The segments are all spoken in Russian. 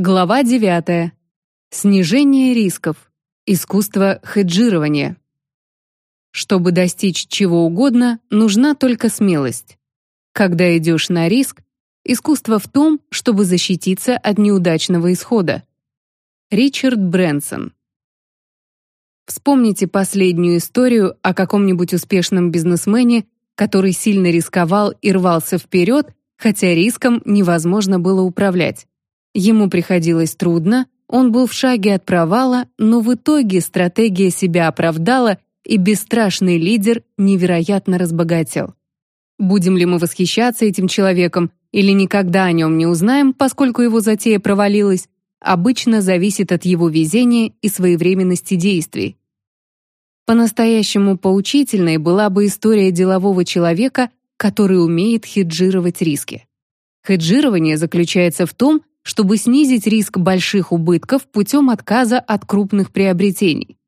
Глава 9. Снижение рисков. Искусство хеджирования. Чтобы достичь чего угодно, нужна только смелость. Когда идешь на риск, искусство в том, чтобы защититься от неудачного исхода. Ричард Брэнсон. Вспомните последнюю историю о каком-нибудь успешном бизнесмене, который сильно рисковал и рвался вперед, хотя риском невозможно было управлять. Ему приходилось трудно, он был в шаге от провала, но в итоге стратегия себя оправдала, и бесстрашный лидер невероятно разбогател. Будем ли мы восхищаться этим человеком или никогда о нем не узнаем, поскольку его затея провалилась, обычно зависит от его везения и своевременности действий. По-настоящему поучительной была бы история делового человека, который умеет хеджировать риски. Хеджирование заключается в том, чтобы снизить риск больших убытков путем отказа от крупных приобретений.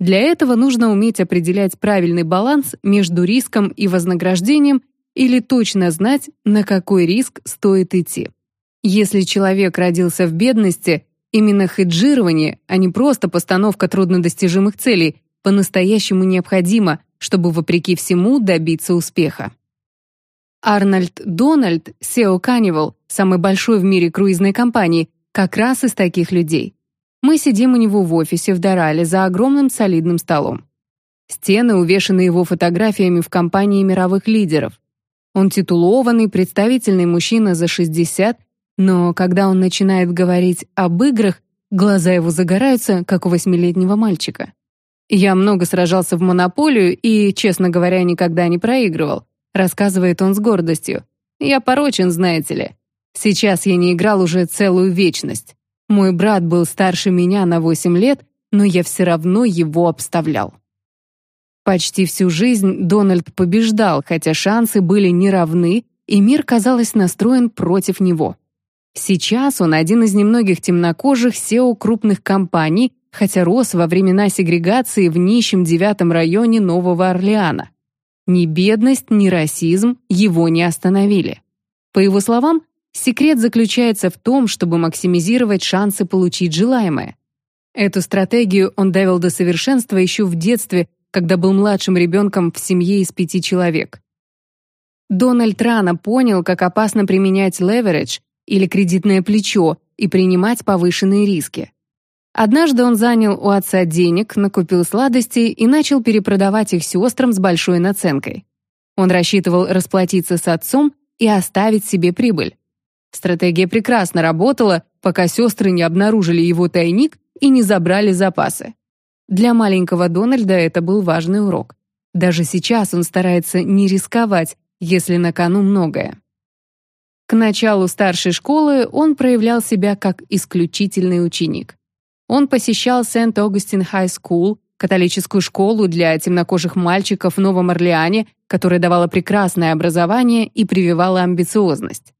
Для этого нужно уметь определять правильный баланс между риском и вознаграждением или точно знать, на какой риск стоит идти. Если человек родился в бедности, именно хеджирование, а не просто постановка труднодостижимых целей, по-настоящему необходимо, чтобы вопреки всему добиться успеха. Арнольд Дональд, SEO Carnival, самой большой в мире круизной компании, как раз из таких людей. Мы сидим у него в офисе в Дорале за огромным солидным столом. Стены увешаны его фотографиями в компании мировых лидеров. Он титулованный, представительный мужчина за 60, но когда он начинает говорить об играх, глаза его загораются, как у восьмилетнего мальчика. Я много сражался в монополию и, честно говоря, никогда не проигрывал рассказывает он с гордостью. Я порочен, знаете ли. Сейчас я не играл уже целую вечность. Мой брат был старше меня на 8 лет, но я все равно его обставлял. Почти всю жизнь Дональд побеждал, хотя шансы были неравны, и мир, казалось, настроен против него. Сейчас он один из немногих темнокожих SEO крупных компаний, хотя рос во времена сегрегации в нищем девятом районе Нового Орлеана. Ни бедность, ни расизм его не остановили. По его словам, секрет заключается в том, чтобы максимизировать шансы получить желаемое. Эту стратегию он довел до совершенства еще в детстве, когда был младшим ребенком в семье из пяти человек. Дональд рано понял, как опасно применять леверидж или кредитное плечо и принимать повышенные риски. Однажды он занял у отца денег, накупил сладостей и начал перепродавать их сестрам с большой наценкой. Он рассчитывал расплатиться с отцом и оставить себе прибыль. Стратегия прекрасно работала, пока сестры не обнаружили его тайник и не забрали запасы. Для маленького Дональда это был важный урок. Даже сейчас он старается не рисковать, если на кону многое. К началу старшей школы он проявлял себя как исключительный ученик. Он посещал St. Augustine High School, католическую школу для темнокожих мальчиков в Новом Орлеане, которая давала прекрасное образование и прививала амбициозность.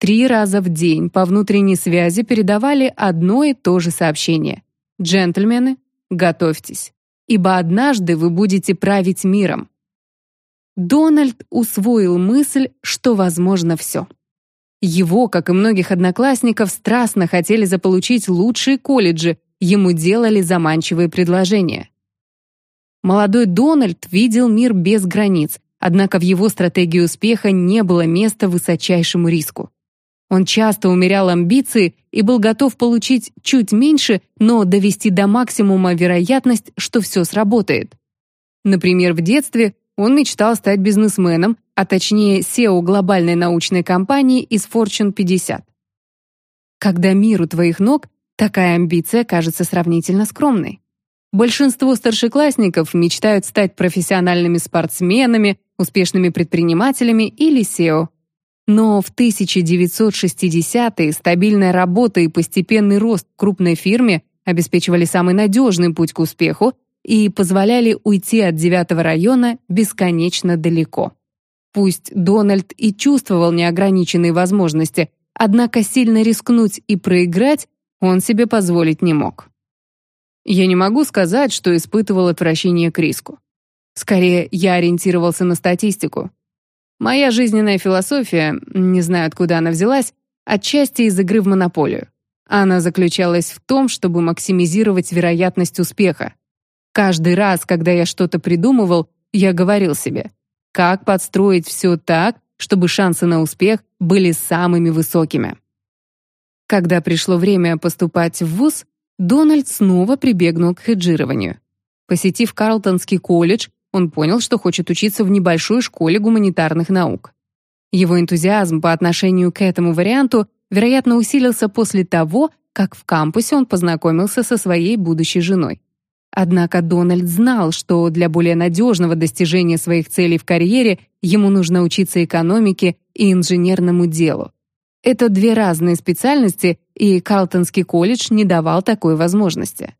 Три раза в день по внутренней связи передавали одно и то же сообщение. «Джентльмены, готовьтесь, ибо однажды вы будете править миром». Дональд усвоил мысль, что возможно все. Его, как и многих одноклассников, страстно хотели заполучить лучшие колледжи, ему делали заманчивые предложения. Молодой Дональд видел мир без границ, однако в его стратегии успеха не было места высочайшему риску. Он часто умерял амбиции и был готов получить чуть меньше, но довести до максимума вероятность, что все сработает. Например, в детстве он мечтал стать бизнесменом, а точнее SEO глобальной научной компании из Fortune 50. Когда мир у твоих ног, Такая амбиция кажется сравнительно скромной. Большинство старшеклассников мечтают стать профессиональными спортсменами, успешными предпринимателями или SEO. Но в 1960-е стабильная работа и постепенный рост в крупной фирме обеспечивали самый надежный путь к успеху и позволяли уйти от девятого района бесконечно далеко. Пусть Дональд и чувствовал неограниченные возможности, однако сильно рискнуть и проиграть он себе позволить не мог. Я не могу сказать, что испытывал отвращение к риску. Скорее, я ориентировался на статистику. Моя жизненная философия, не знаю, откуда она взялась, отчасти из игры в монополию. Она заключалась в том, чтобы максимизировать вероятность успеха. Каждый раз, когда я что-то придумывал, я говорил себе, как подстроить все так, чтобы шансы на успех были самыми высокими. Когда пришло время поступать в ВУЗ, Дональд снова прибегнул к хеджированию. Посетив Карлтонский колледж, он понял, что хочет учиться в небольшой школе гуманитарных наук. Его энтузиазм по отношению к этому варианту, вероятно, усилился после того, как в кампусе он познакомился со своей будущей женой. Однако Дональд знал, что для более надежного достижения своих целей в карьере ему нужно учиться экономике и инженерному делу. Это две разные специальности, и Калтонский колледж не давал такой возможности.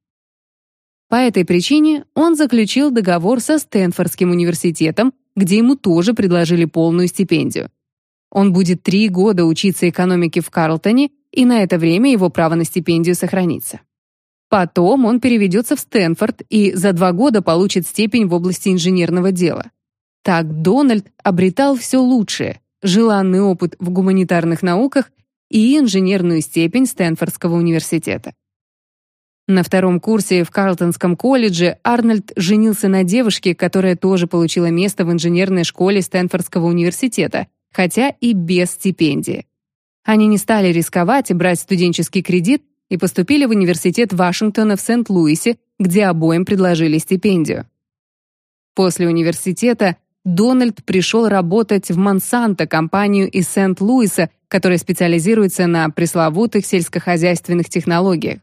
По этой причине он заключил договор со Стэнфордским университетом, где ему тоже предложили полную стипендию. Он будет три года учиться экономике в Карлтоне, и на это время его право на стипендию сохранится. Потом он переведется в Стэнфорд и за два года получит степень в области инженерного дела. Так Дональд обретал все лучшее, желанный опыт в гуманитарных науках и инженерную степень Стэнфордского университета. На втором курсе в Карлтонском колледже Арнольд женился на девушке, которая тоже получила место в инженерной школе Стэнфордского университета, хотя и без стипендии. Они не стали рисковать и брать студенческий кредит, и поступили в университет Вашингтона в Сент-Луисе, где обоим предложили стипендию. После университета Дональд пришел работать в Монсанто, компанию из Сент-Луиса, которая специализируется на пресловутых сельскохозяйственных технологиях.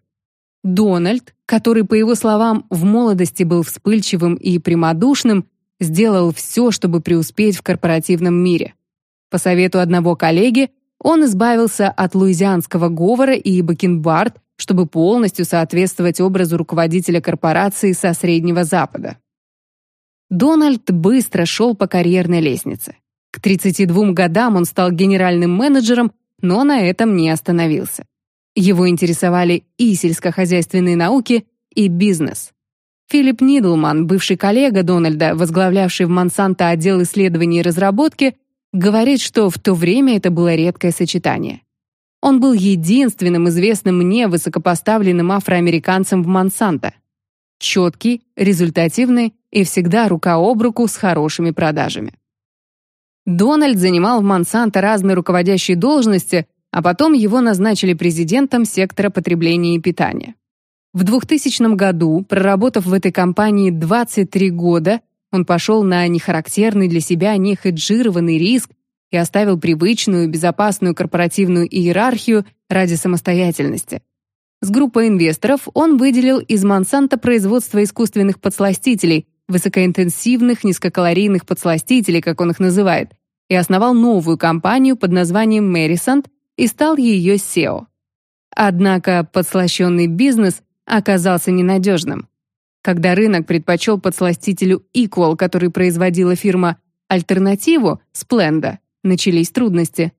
Дональд, который, по его словам, в молодости был вспыльчивым и прямодушным, сделал все, чтобы преуспеть в корпоративном мире. По совету одного коллеги, он избавился от луизианского говора и бакенбард, чтобы полностью соответствовать образу руководителя корпорации со Среднего Запада. Дональд быстро шел по карьерной лестнице. К 32 годам он стал генеральным менеджером, но на этом не остановился. Его интересовали и сельскохозяйственные науки, и бизнес. Филипп Нидлман, бывший коллега Дональда, возглавлявший в Монсанто отдел исследований и разработки, говорит, что в то время это было редкое сочетание. Он был единственным известным мне высокопоставленным афроамериканцем в Монсанто. Четкий, результативный и всегда рука об руку с хорошими продажами. Дональд занимал в Монсанто разные руководящие должности, а потом его назначили президентом сектора потребления и питания. В 2000 году, проработав в этой компании 23 года, он пошел на нехарактерный для себя нехеджированный риск и оставил привычную, безопасную корпоративную иерархию ради самостоятельности. С группой инвесторов он выделил из Монсанто производство искусственных подсластителей, высокоинтенсивных низкокалорийных подсластителей, как он их называет, и основал новую компанию под названием Mérисant и стал ее SEO. Однако подслащенный бизнес оказался ненадежным. Когда рынок предпочел подсластителю Equal, который производила фирма «Альтернативу» Splenda, начались трудности.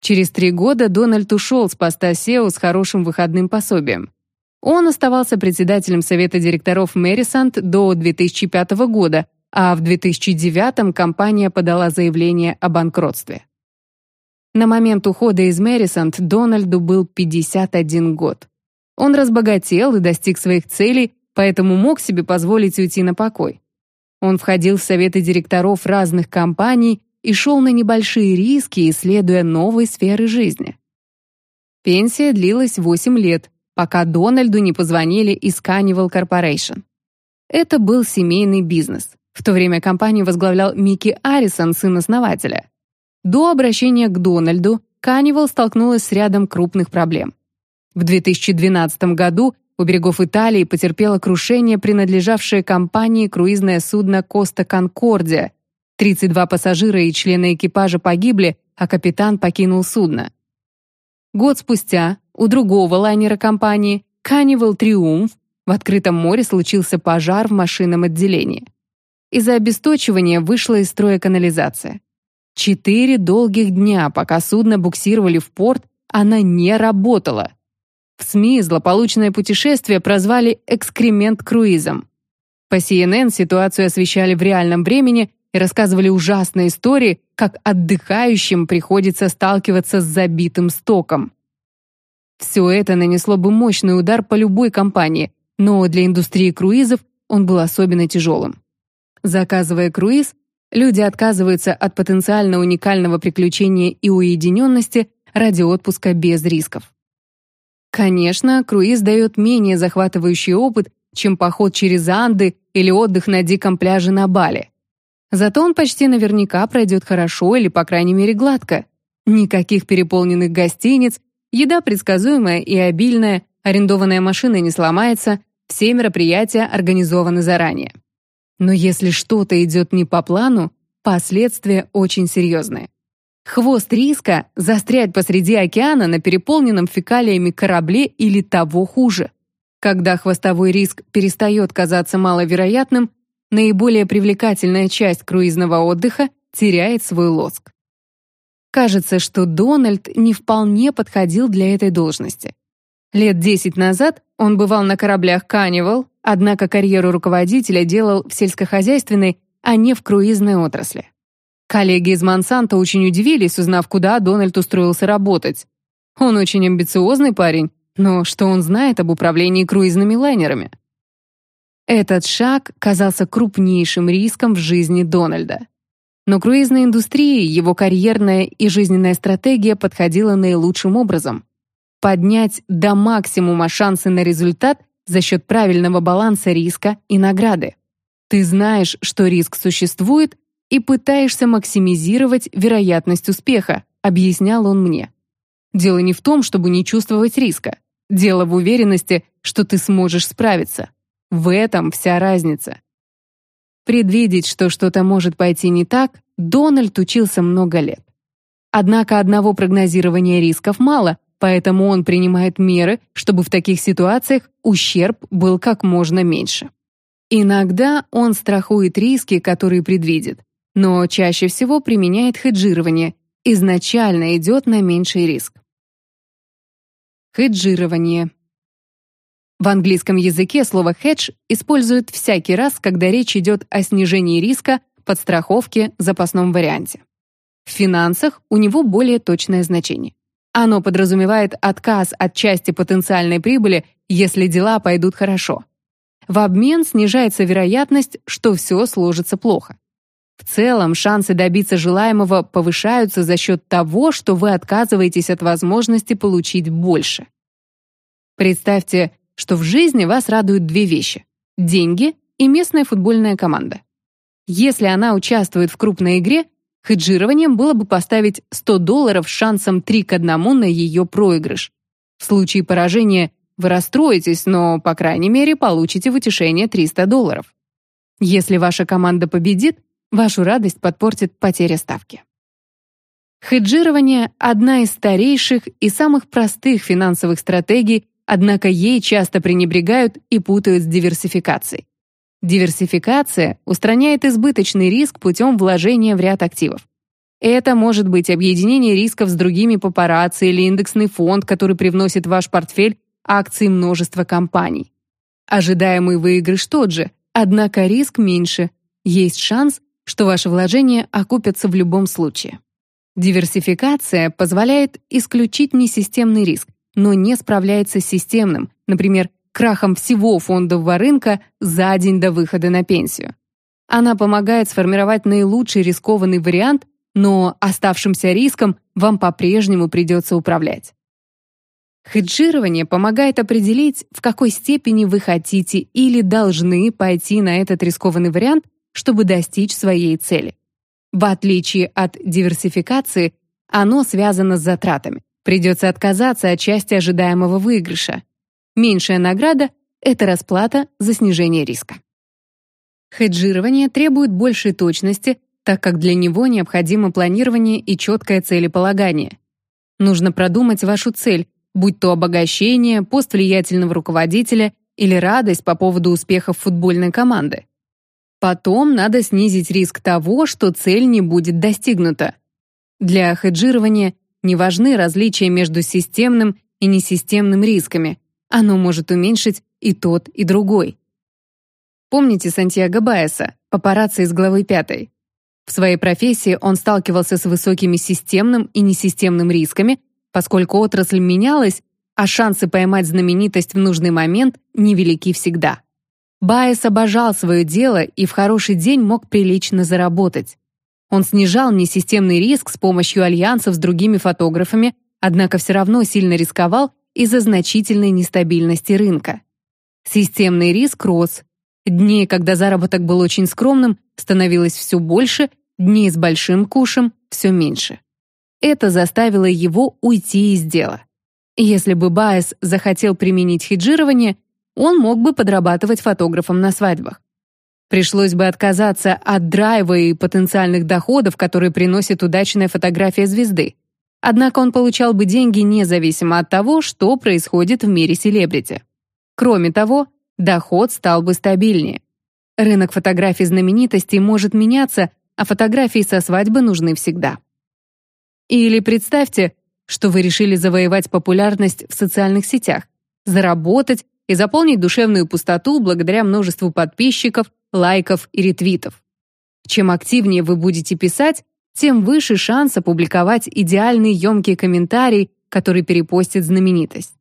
Через три года Дональд ушел с поста SEO с хорошим выходным пособием. Он оставался председателем совета директоров Мэрисант до 2005 года, а в 2009 компания подала заявление о банкротстве. На момент ухода из Мэрисант Дональду был 51 год. Он разбогател и достиг своих целей, поэтому мог себе позволить уйти на покой. Он входил в советы директоров разных компаний и шел на небольшие риски, исследуя новые сферы жизни. Пенсия длилась 8 лет, пока Дональду не позвонили из Carnival Corporation. Это был семейный бизнес. В то время компанию возглавлял Микки Арисон, сын основателя. До обращения к Дональду Carnival столкнулась с рядом крупных проблем. В 2012 году у берегов Италии потерпело крушение, принадлежавшее компании круизное судно «Коста Конкордия». 32 пассажира и члены экипажа погибли, а капитан покинул судно. Год спустя у другого лайнера компании «Carnival Triumph» в открытом море случился пожар в машинном отделении. Из-за обесточивания вышла из строя канализация. Четыре долгих дня, пока судно буксировали в порт, она не работала. В СМИ злополучное путешествие прозвали «экскремент-круизом». По CNN ситуацию освещали в реальном времени и рассказывали ужасные истории, как отдыхающим приходится сталкиваться с забитым стоком. Все это нанесло бы мощный удар по любой компании, но для индустрии круизов он был особенно тяжелым. Заказывая круиз, люди отказываются от потенциально уникального приключения и уединенности ради отпуска без рисков. Конечно, круиз дает менее захватывающий опыт, чем поход через Анды или отдых на диком пляже на Бали. Зато он почти наверняка пройдет хорошо или, по крайней мере, гладко. Никаких переполненных гостиниц, еда предсказуемая и обильная, арендованная машина не сломается, все мероприятия организованы заранее. Но если что-то идет не по плану, последствия очень серьезные. Хвост риска – застрять посреди океана на переполненном фекалиями корабле или того хуже. Когда хвостовой риск перестает казаться маловероятным, наиболее привлекательная часть круизного отдыха теряет свой лоск. Кажется, что Дональд не вполне подходил для этой должности. Лет 10 назад он бывал на кораблях Carnival, однако карьеру руководителя делал в сельскохозяйственной, а не в круизной отрасли. Коллеги из Монсанто очень удивились, узнав, куда Дональд устроился работать. Он очень амбициозный парень, но что он знает об управлении круизными лайнерами? Этот шаг казался крупнейшим риском в жизни Дональда. Но круизной индустрии его карьерная и жизненная стратегия подходила наилучшим образом поднять до максимума шансы на результат за счет правильного баланса риска и награды. Ты знаешь, что риск существует, и пытаешься максимизировать вероятность успеха, объяснял он мне. Дело не в том, чтобы не чувствовать риска. Дело в уверенности, что ты сможешь справиться. В этом вся разница. Предвидеть, что что-то может пойти не так, Дональд учился много лет. Однако одного прогнозирования рисков мало, поэтому он принимает меры, чтобы в таких ситуациях ущерб был как можно меньше. Иногда он страхует риски, которые предвидит, но чаще всего применяет хеджирование, изначально идет на меньший риск. Хеджирование. В английском языке слово «хедж» используют всякий раз, когда речь идет о снижении риска, подстраховке, запасном варианте. В финансах у него более точное значение. Оно подразумевает отказ от части потенциальной прибыли, если дела пойдут хорошо. В обмен снижается вероятность, что все сложится плохо. В целом, шансы добиться желаемого повышаются за счет того, что вы отказываетесь от возможности получить больше. Представьте, что в жизни вас радуют две вещи – деньги и местная футбольная команда. Если она участвует в крупной игре, Хеджированием было бы поставить 100 долларов с шансом 3 к 1 на ее проигрыш. В случае поражения вы расстроитесь, но, по крайней мере, получите в утешение 300 долларов. Если ваша команда победит, вашу радость подпортит потеря ставки. Хеджирование – одна из старейших и самых простых финансовых стратегий, однако ей часто пренебрегают и путают с диверсификацией. Диверсификация устраняет избыточный риск путем вложения в ряд активов. Это может быть объединение рисков с другими папарацци или индексный фонд, который привносит в ваш портфель акции множества компаний. Ожидаемый выигрыш тот же, однако риск меньше. Есть шанс, что ваши вложения окупятся в любом случае. Диверсификация позволяет исключить несистемный риск, но не справляется с системным, например, крахом всего фондового рынка за день до выхода на пенсию. Она помогает сформировать наилучший рискованный вариант, но оставшимся риском вам по-прежнему придется управлять. Хеджирование помогает определить, в какой степени вы хотите или должны пойти на этот рискованный вариант, чтобы достичь своей цели. В отличие от диверсификации, оно связано с затратами. Придется отказаться от части ожидаемого выигрыша. Меньшая награда — это расплата за снижение риска. Хеджирование требует большей точности, так как для него необходимо планирование и четкое целеполагание. Нужно продумать вашу цель, будь то обогащение, пост влиятельного руководителя или радость по поводу успехов футбольной команды. Потом надо снизить риск того, что цель не будет достигнута. Для хеджирования не важны различия между системным и несистемным рисками. Оно может уменьшить и тот, и другой. Помните Сантьяго Баеса, папарацци из главы 5? В своей профессии он сталкивался с высокими системным и несистемным рисками, поскольку отрасль менялась, а шансы поймать знаменитость в нужный момент невелики всегда. Байес обожал свое дело и в хороший день мог прилично заработать. Он снижал несистемный риск с помощью альянсов с другими фотографами, однако все равно сильно рисковал из-за значительной нестабильности рынка. Системный риск рос. Дней, когда заработок был очень скромным, становилось все больше, дней с большим кушем — все меньше. Это заставило его уйти из дела. Если бы Байес захотел применить хеджирование, он мог бы подрабатывать фотографом на свадьбах. Пришлось бы отказаться от драйва и потенциальных доходов, которые приносит удачная фотография звезды. Однако он получал бы деньги независимо от того, что происходит в мире селебрити. Кроме того, доход стал бы стабильнее. Рынок фотографий знаменитостей может меняться, а фотографии со свадьбы нужны всегда. Или представьте, что вы решили завоевать популярность в социальных сетях, заработать и заполнить душевную пустоту благодаря множеству подписчиков, лайков и ретвитов. Чем активнее вы будете писать, тем выше шанс опубликовать идеальный емкий комментарий, который перепостит знаменитость.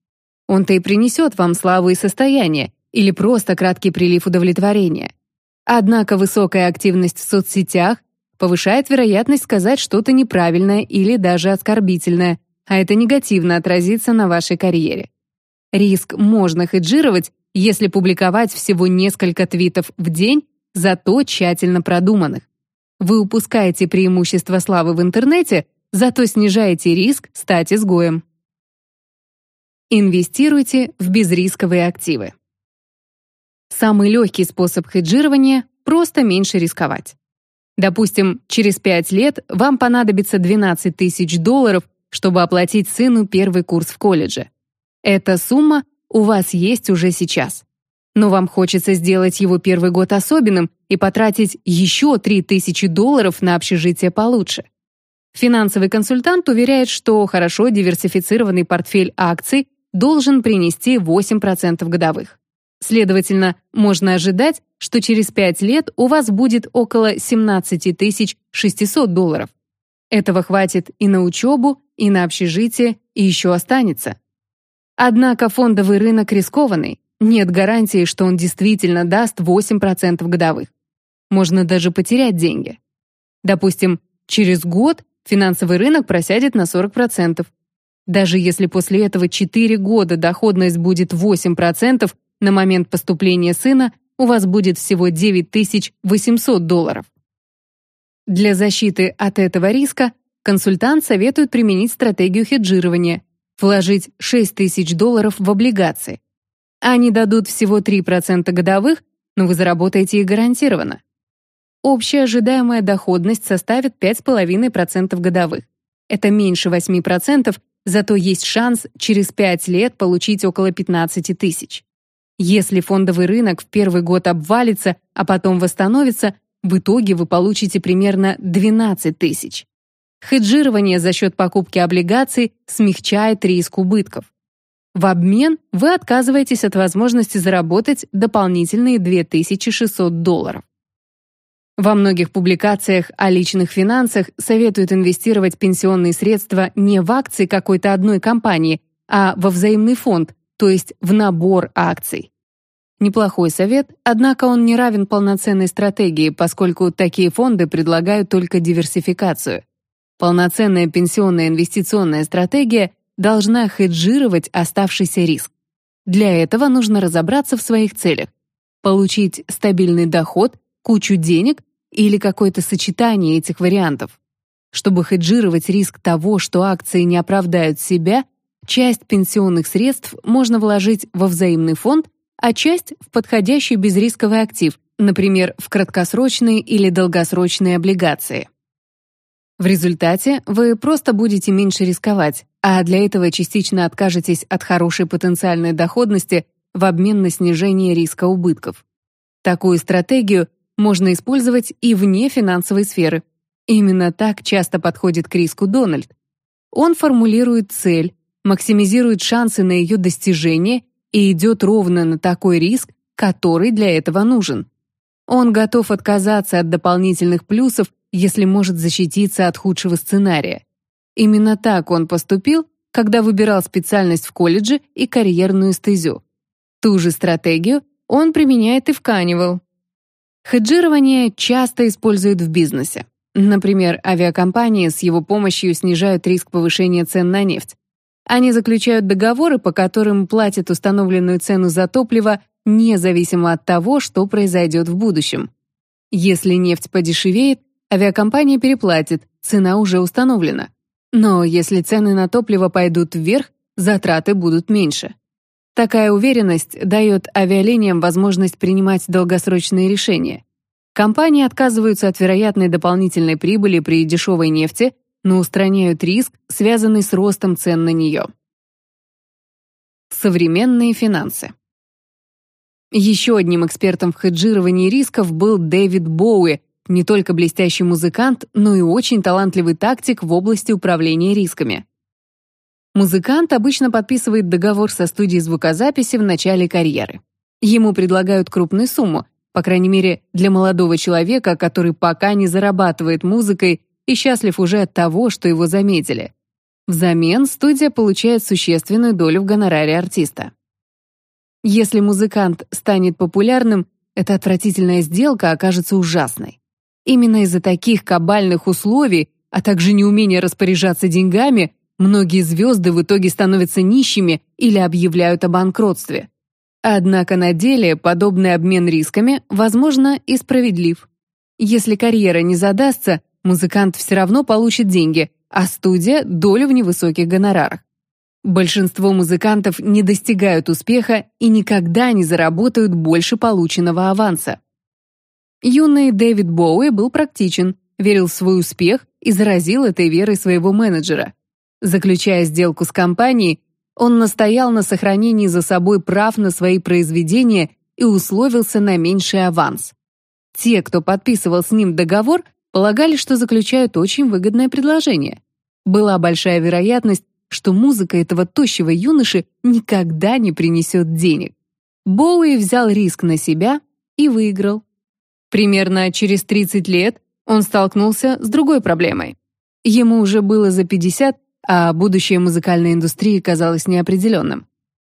Он-то и принесет вам славу и состояние, или просто краткий прилив удовлетворения. Однако высокая активность в соцсетях повышает вероятность сказать что-то неправильное или даже оскорбительное, а это негативно отразится на вашей карьере. Риск можно хеджировать, если публиковать всего несколько твитов в день, зато тщательно продуманных. Вы упускаете преимущество славы в интернете, зато снижаете риск стать изгоем. Инвестируйте в безрисковые активы. Самый легкий способ хеджирования – просто меньше рисковать. Допустим, через 5 лет вам понадобится 12 тысяч долларов, чтобы оплатить сыну первый курс в колледже. Эта сумма у вас есть уже сейчас. Но вам хочется сделать его первый год особенным и потратить еще 3000 долларов на общежитие получше. Финансовый консультант уверяет, что хорошо диверсифицированный портфель акций должен принести 8% годовых. Следовательно, можно ожидать, что через 5 лет у вас будет около 17 600 долларов. Этого хватит и на учебу, и на общежитие, и еще останется. Однако фондовый рынок рискованный, нет гарантии, что он действительно даст 8% годовых. Можно даже потерять деньги. Допустим, через год финансовый рынок просядет на 40%. Даже если после этого 4 года доходность будет 8%, на момент поступления сына у вас будет всего 9800 долларов. Для защиты от этого риска консультант советует применить стратегию хеджирования, вложить 6 тысяч долларов в облигации. Они дадут всего 3% годовых, но вы заработаете их гарантированно. Общая ожидаемая доходность составит 5,5% годовых. Это меньше 8%, зато есть шанс через 5 лет получить около 15 тысяч. Если фондовый рынок в первый год обвалится, а потом восстановится, в итоге вы получите примерно 12 тысяч. Хеджирование за счет покупки облигаций смягчает риск убытков. В обмен вы отказываетесь от возможности заработать дополнительные 2600 долларов. Во многих публикациях о личных финансах советуют инвестировать пенсионные средства не в акции какой-то одной компании, а во взаимный фонд, то есть в набор акций. Неплохой совет, однако он не равен полноценной стратегии, поскольку такие фонды предлагают только диверсификацию. Полноценная пенсионная инвестиционная стратегия должна хеджировать оставшийся риск. Для этого нужно разобраться в своих целях. Получить стабильный доход, кучу денег или какое-то сочетание этих вариантов. Чтобы хеджировать риск того, что акции не оправдают себя, часть пенсионных средств можно вложить во взаимный фонд, а часть в подходящий безрисковый актив, например, в краткосрочные или долгосрочные облигации. В результате вы просто будете меньше рисковать, а для этого частично откажетесь от хорошей потенциальной доходности в обмен на снижение риска убытков. Такую стратегию можно использовать и вне финансовой сферы. Именно так часто подходит к риску Дональд. Он формулирует цель, максимизирует шансы на ее достижение и идет ровно на такой риск, который для этого нужен. Он готов отказаться от дополнительных плюсов, если может защититься от худшего сценария. Именно так он поступил, когда выбирал специальность в колледже и карьерную стезю. Ту же стратегию он применяет и в Канивал. Хеджирование часто используют в бизнесе. Например, авиакомпании с его помощью снижают риск повышения цен на нефть. Они заключают договоры, по которым платят установленную цену за топливо независимо от того, что произойдет в будущем. Если нефть подешевеет, авиакомпания переплатит, цена уже установлена. Но если цены на топливо пойдут вверх, затраты будут меньше. Такая уверенность дает авиалиниям возможность принимать долгосрочные решения. Компании отказываются от вероятной дополнительной прибыли при дешевой нефти, но устраняют риск, связанный с ростом цен на нее. Современные финансы. Еще одним экспертом в хеджировании рисков был Дэвид Боуи, не только блестящий музыкант, но и очень талантливый тактик в области управления рисками. Музыкант обычно подписывает договор со студией звукозаписи в начале карьеры. Ему предлагают крупную сумму, по крайней мере, для молодого человека, который пока не зарабатывает музыкой и счастлив уже от того, что его заметили. Взамен студия получает существенную долю в гонораре артиста. Если музыкант станет популярным, эта отвратительная сделка окажется ужасной. Именно из-за таких кабальных условий, а также неумения распоряжаться деньгами, многие звезды в итоге становятся нищими или объявляют о банкротстве. Однако на деле подобный обмен рисками, возможно, и справедлив. Если карьера не задастся, музыкант все равно получит деньги, а студия – долю в невысоких гонорарах. Большинство музыкантов не достигают успеха и никогда не заработают больше полученного аванса. Юный Дэвид Боуи был практичен, верил в свой успех и заразил этой верой своего менеджера. Заключая сделку с компанией, он настоял на сохранении за собой прав на свои произведения и условился на меньший аванс. Те, кто подписывал с ним договор, полагали, что заключают очень выгодное предложение. Была большая вероятность, что музыка этого тощего юноши никогда не принесет денег. Боуи взял риск на себя и выиграл. Примерно через 30 лет он столкнулся с другой проблемой. Ему уже было за 50, а будущее музыкальной индустрии казалось неопределенным.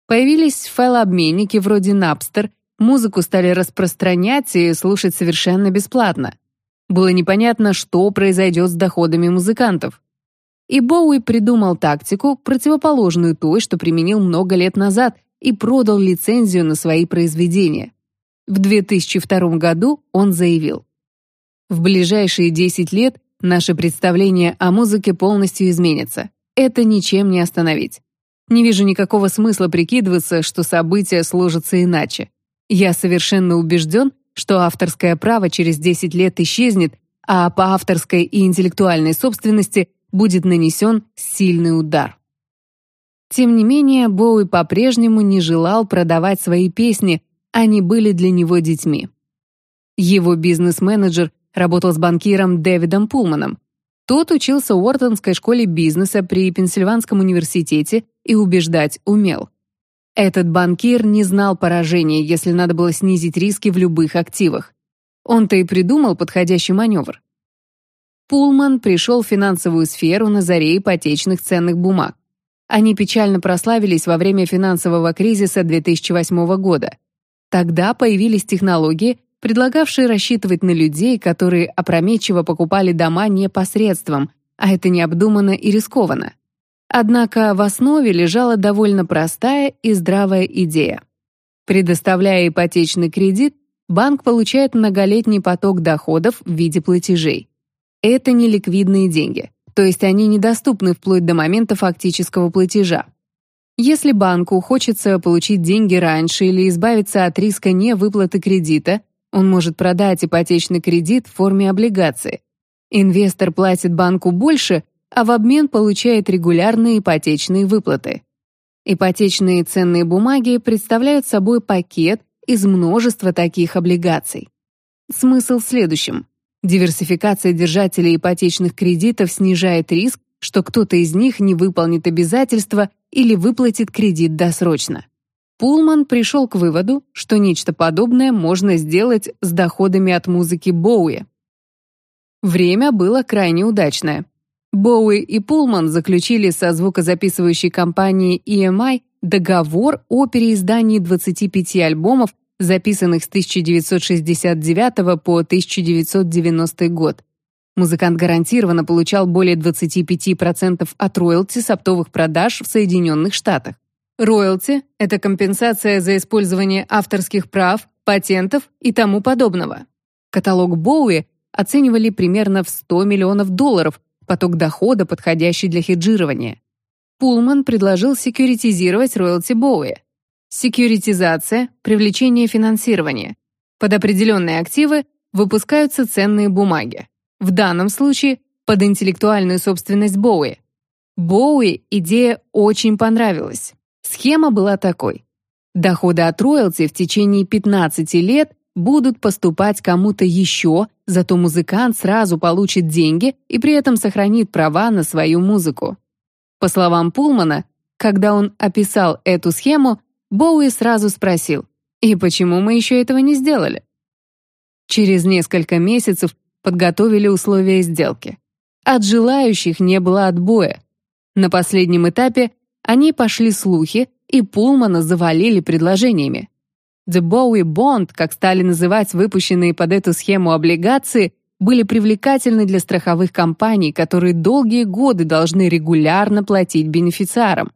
Появились файлообменники вроде Napster, музыку стали распространять и слушать совершенно бесплатно. Было непонятно, что произойдет с доходами музыкантов. И Боуи придумал тактику, противоположную той, что применил много лет назад, и продал лицензию на свои произведения. В 2002 году он заявил, «В ближайшие 10 лет наше представление о музыке полностью изменится. Это ничем не остановить. Не вижу никакого смысла прикидываться, что события сложатся иначе. Я совершенно убежден, что авторское право через 10 лет исчезнет, а по авторской и интеллектуальной собственности будет нанесен сильный удар. Тем не менее, Боуи по-прежнему не желал продавать свои песни, они были для него детьми. Его бизнес-менеджер работал с банкиром Дэвидом Пулманом. Тот учился в Уортонской школе бизнеса при Пенсильванском университете и убеждать умел. Этот банкир не знал поражения, если надо было снизить риски в любых активах. Он-то и придумал подходящий маневр. Пулман пришел в финансовую сферу на заре ипотечных ценных бумаг. Они печально прославились во время финансового кризиса 2008 года. Тогда появились технологии, предлагавшие рассчитывать на людей, которые опрометчиво покупали дома непосредством, а это необдуманно и рискованно. Однако в основе лежала довольно простая и здравая идея. Предоставляя ипотечный кредит, банк получает многолетний поток доходов в виде платежей это не ликвидные деньги, то есть они недоступны вплоть до момента фактического платежа. Если банку хочется получить деньги раньше или избавиться от риска невыплаты кредита, он может продать ипотечный кредит в форме облигации. Инвестор платит банку больше, а в обмен получает регулярные ипотечные выплаты. Ипотечные ценные бумаги представляют собой пакет из множества таких облигаций. Смысл в следующем. Диверсификация держателей ипотечных кредитов снижает риск, что кто-то из них не выполнит обязательства или выплатит кредит досрочно. Пулман пришел к выводу, что нечто подобное можно сделать с доходами от музыки Боуи. Время было крайне удачное. Боуи и Пулман заключили со звукозаписывающей компанией EMI договор о переиздании 25 альбомов, записанных с 1969 по 1990 год. Музыкант гарантированно получал более 25% от роялти с оптовых продаж в Соединенных Штатах. Роялти – это компенсация за использование авторских прав, патентов и тому подобного. Каталог Боуи оценивали примерно в 100 миллионов долларов, поток дохода, подходящий для хеджирования. Пулман предложил секьюритизировать роялти Боуи. Секьюритизация – привлечение финансирования. Под определенные активы выпускаются ценные бумаги. В данном случае под интеллектуальную собственность Боуи. Боуи идея очень понравилась. Схема была такой. Доходы от роялти в течение 15 лет будут поступать кому-то еще, зато музыкант сразу получит деньги и при этом сохранит права на свою музыку. По словам Пулмана, когда он описал эту схему, Боуи сразу спросил, «И почему мы еще этого не сделали?» Через несколько месяцев подготовили условия сделки. От желающих не было отбоя. На последнем этапе они пошли слухи, и Пулмана завалили предложениями. The Bowie Bond, как стали называть выпущенные под эту схему облигации, были привлекательны для страховых компаний, которые долгие годы должны регулярно платить бенефициарам.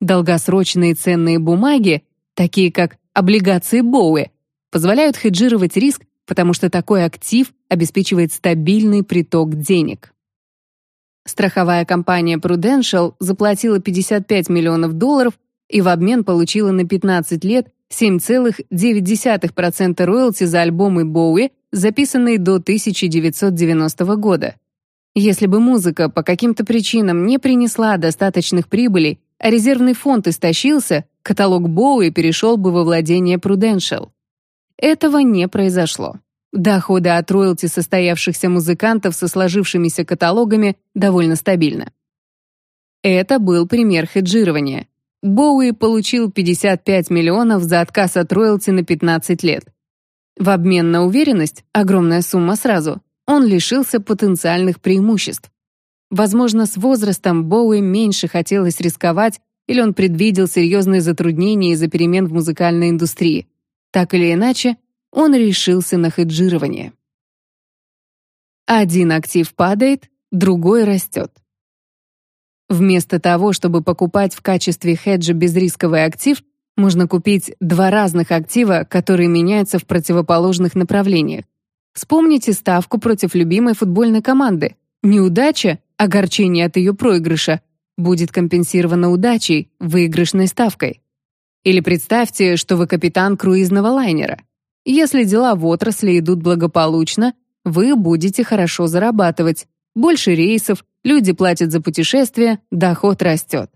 Долгосрочные ценные бумаги, такие как облигации Боуи, позволяют хеджировать риск, потому что такой актив обеспечивает стабильный приток денег. Страховая компания Prudential заплатила 55 миллионов долларов и в обмен получила на 15 лет 7,9% роялти за альбомы Боуи, записанные до 1990 года. Если бы музыка по каким-то причинам не принесла достаточных прибылей, а резервный фонд истощился, каталог Боуи перешел бы во владение Prudential. Этого не произошло. Доходы от роялти состоявшихся музыкантов со сложившимися каталогами довольно стабильны. Это был пример хеджирования. Боуи получил 55 миллионов за отказ от роялти на 15 лет. В обмен на уверенность, огромная сумма сразу, он лишился потенциальных преимуществ. Возможно, с возрастом Боуи меньше хотелось рисковать или он предвидел серьезные затруднения из-за перемен в музыкальной индустрии. Так или иначе, он решился на хеджирование. Один актив падает, другой растет. Вместо того, чтобы покупать в качестве хеджа безрисковый актив, можно купить два разных актива, которые меняются в противоположных направлениях. Вспомните ставку против любимой футбольной команды. Неудача, огорчение от ее проигрыша, будет компенсирована удачей, выигрышной ставкой. Или представьте, что вы капитан круизного лайнера. Если дела в отрасли идут благополучно, вы будете хорошо зарабатывать, больше рейсов, люди платят за путешествия, доход растет.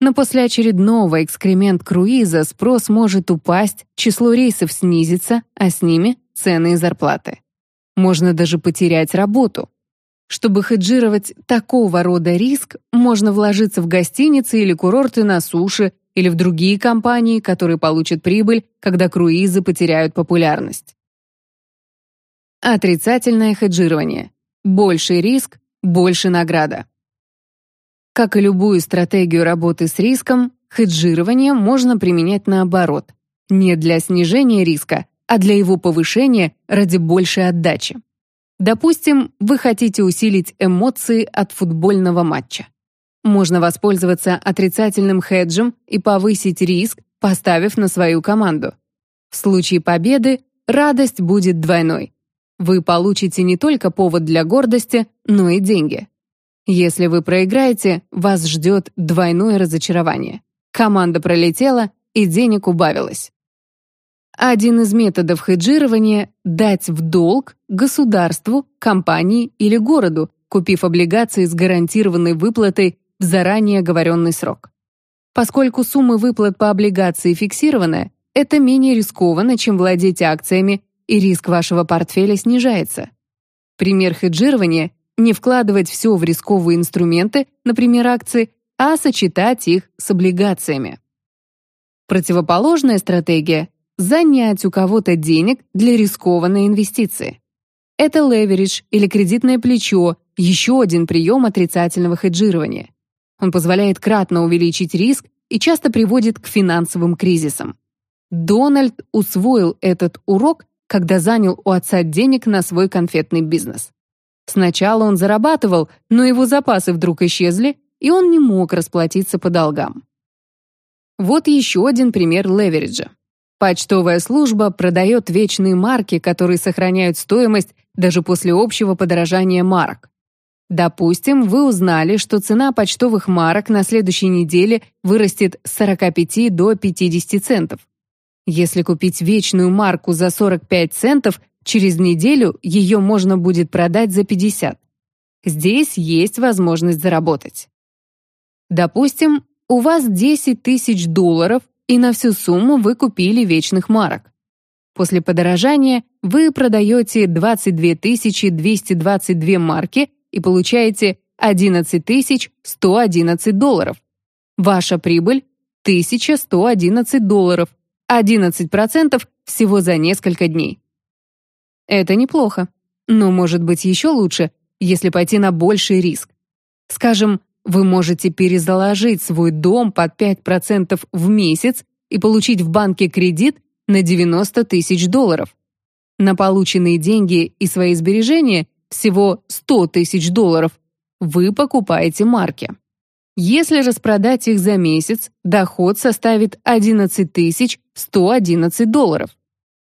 Но после очередного экскремент-круиза спрос может упасть, число рейсов снизится, а с ними цены и зарплаты. Можно даже потерять работу. Чтобы хеджировать такого рода риск, можно вложиться в гостиницы или курорты на суше или в другие компании, которые получат прибыль, когда круизы потеряют популярность. Отрицательное хеджирование. Больше риск, больше награда. Как и любую стратегию работы с риском, хеджирование можно применять наоборот. Не для снижения риска, а для его повышения ради большей отдачи. Допустим, вы хотите усилить эмоции от футбольного матча. Можно воспользоваться отрицательным хеджем и повысить риск, поставив на свою команду. В случае победы радость будет двойной вы получите не только повод для гордости, но и деньги. Если вы проиграете, вас ждет двойное разочарование. Команда пролетела, и денег убавилось. Один из методов хеджирования – дать в долг государству, компании или городу, купив облигации с гарантированной выплатой в заранее оговоренный срок. Поскольку сумма выплат по облигации фиксированная, это менее рискованно, чем владеть акциями и риск вашего портфеля снижается. Пример хеджирования – не вкладывать все в рисковые инструменты, например, акции, а сочетать их с облигациями. Противоположная стратегия – занять у кого-то денег для рискованной инвестиции. Это леверидж или кредитное плечо, еще один прием отрицательного хеджирования. Он позволяет кратно увеличить риск и часто приводит к финансовым кризисам. Дональд усвоил этот урок, когда занял у отца денег на свой конфетный бизнес. Сначала он зарабатывал, но его запасы вдруг исчезли, и он не мог расплатиться по долгам. Вот еще один пример левериджа. Почтовая служба продает вечные марки, которые сохраняют стоимость даже после общего подорожания марок. Допустим, вы узнали, что цена почтовых марок на следующей неделе вырастет с 45 до 50 центов. Если купить вечную марку за 45 центов, через неделю ее можно будет продать за 50. Здесь есть возможность заработать. Допустим, у вас 10 тысяч долларов, и на всю сумму вы купили вечных марок. После подорожания вы продаете 22 222 марки и получаете 11 111 долларов. Ваша прибыль – 1111 долларов, 11% всего за несколько дней. Это неплохо, но может быть еще лучше, если пойти на больший риск. Скажем, вы можете перезаложить свой дом под 5% в месяц и получить в банке кредит на 90 тысяч долларов. На полученные деньги и свои сбережения, всего 100 тысяч долларов, вы покупаете марки. Если распродать их за месяц, доход составит 11 111 долларов.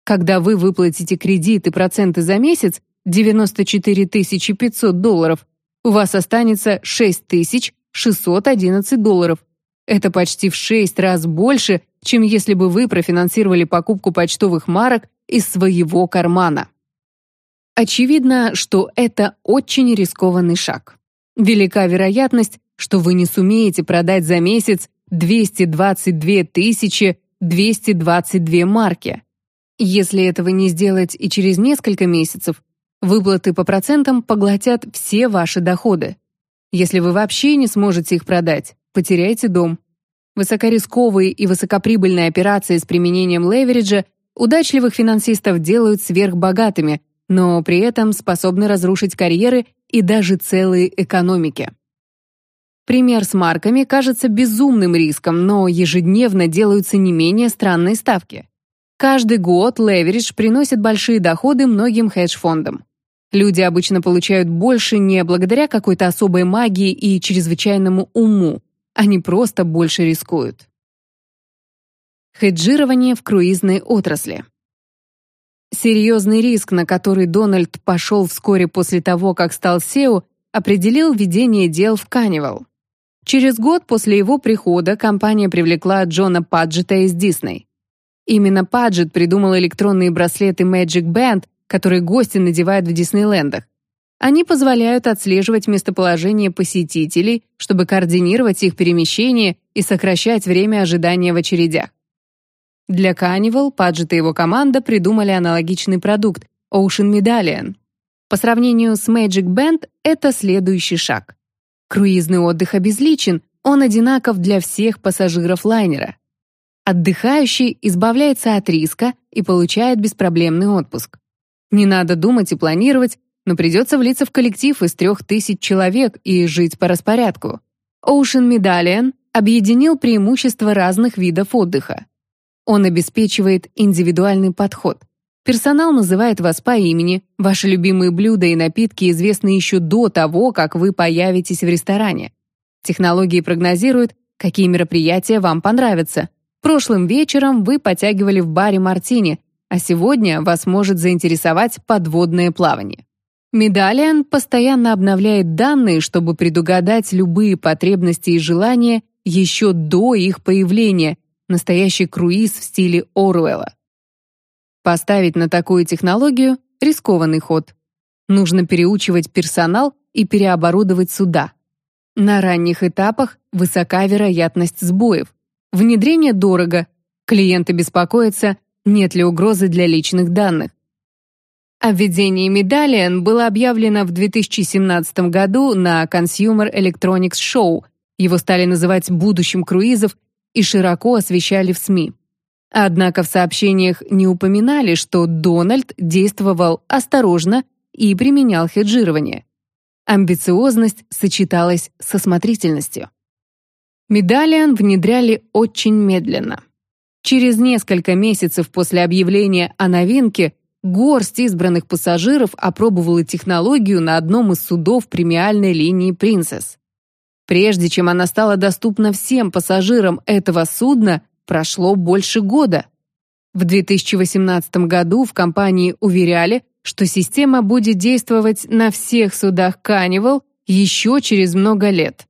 Когда вы выплатите кредит и проценты за месяц, 94 500 долларов, у вас останется 6611 долларов. Это почти в 6 раз больше, чем если бы вы профинансировали покупку почтовых марок из своего кармана. Очевидно, что это очень рискованный шаг. Велика вероятность, что вы не сумеете продать за месяц 222 222 марки. Если этого не сделать и через несколько месяцев, Выплаты по процентам поглотят все ваши доходы. Если вы вообще не сможете их продать, потеряйте дом. Высокорисковые и высокоприбыльные операции с применением левериджа удачливых финансистов делают сверхбогатыми, но при этом способны разрушить карьеры и даже целые экономики. Пример с марками кажется безумным риском, но ежедневно делаются не менее странные ставки. Каждый год леверидж приносит большие доходы многим хедж-фондам. Люди обычно получают больше не благодаря какой-то особой магии и чрезвычайному уму, они просто больше рискуют. Хеджирование в круизной отрасли. Серьезный риск, на который Дональд пошел вскоре после того, как стал SEO, определил ведение дел в Каннивал. Через год после его прихода компания привлекла Джона Паджета из Дисней. Именно Паджет придумал электронные браслеты Magic Band, которые гости надевают в Диснейлендах. Они позволяют отслеживать местоположение посетителей, чтобы координировать их перемещение и сокращать время ожидания в очередях. Для Carnival Паджет и его команда придумали аналогичный продукт Ocean Medallion. По сравнению с Magic Band это следующий шаг. Круизный отдых обезличен, он одинаков для всех пассажиров лайнера. Отдыхающий избавляется от риска и получает беспроблемный отпуск. Не надо думать и планировать, но придется влиться в коллектив из трех тысяч человек и жить по распорядку. Ocean Medallion объединил преимущества разных видов отдыха. Он обеспечивает индивидуальный подход. Персонал называет вас по имени, ваши любимые блюда и напитки известны еще до того, как вы появитесь в ресторане. Технологии прогнозируют, какие мероприятия вам понравятся. Прошлым вечером вы потягивали в баре мартини, а сегодня вас может заинтересовать подводное плавание. Медалиан постоянно обновляет данные, чтобы предугадать любые потребности и желания еще до их появления, настоящий круиз в стиле Оруэлла. Поставить на такую технологию – рискованный ход. Нужно переучивать персонал и переоборудовать суда. На ранних этапах высока вероятность сбоев. Внедрение дорого. Клиенты беспокоятся, нет ли угрозы для личных данных. О введении Medallion было объявлено в 2017 году на Consumer Electronics Show. Его стали называть будущим круизов и широко освещали в СМИ. Однако в сообщениях не упоминали, что Дональд действовал осторожно и применял хеджирование. Амбициозность сочеталась со смотрительностью. Медалиан внедряли очень медленно. Через несколько месяцев после объявления о новинке горсть избранных пассажиров опробовала технологию на одном из судов премиальной линии «Принцесс». Прежде чем она стала доступна всем пассажирам этого судна, прошло больше года. В 2018 году в компании уверяли, что система будет действовать на всех судах Carnival еще через много лет.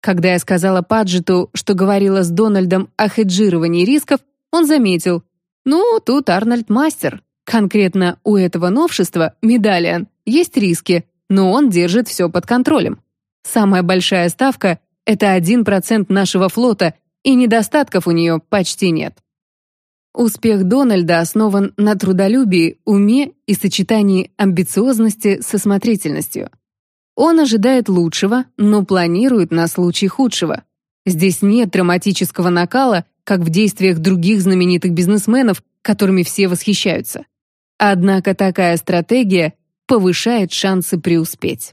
Когда я сказала Паджету, что говорила с Дональдом о хеджировании рисков, он заметил, ну, тут Арнольд мастер. Конкретно у этого новшества, Медалиан, есть риски, но он держит все под контролем. Самая большая ставка — это 1% нашего флота, и недостатков у нее почти нет. Успех Дональда основан на трудолюбии, уме и сочетании амбициозности со смотрительностью. Он ожидает лучшего, но планирует на случай худшего. Здесь нет драматического накала, как в действиях других знаменитых бизнесменов, которыми все восхищаются. Однако такая стратегия повышает шансы преуспеть.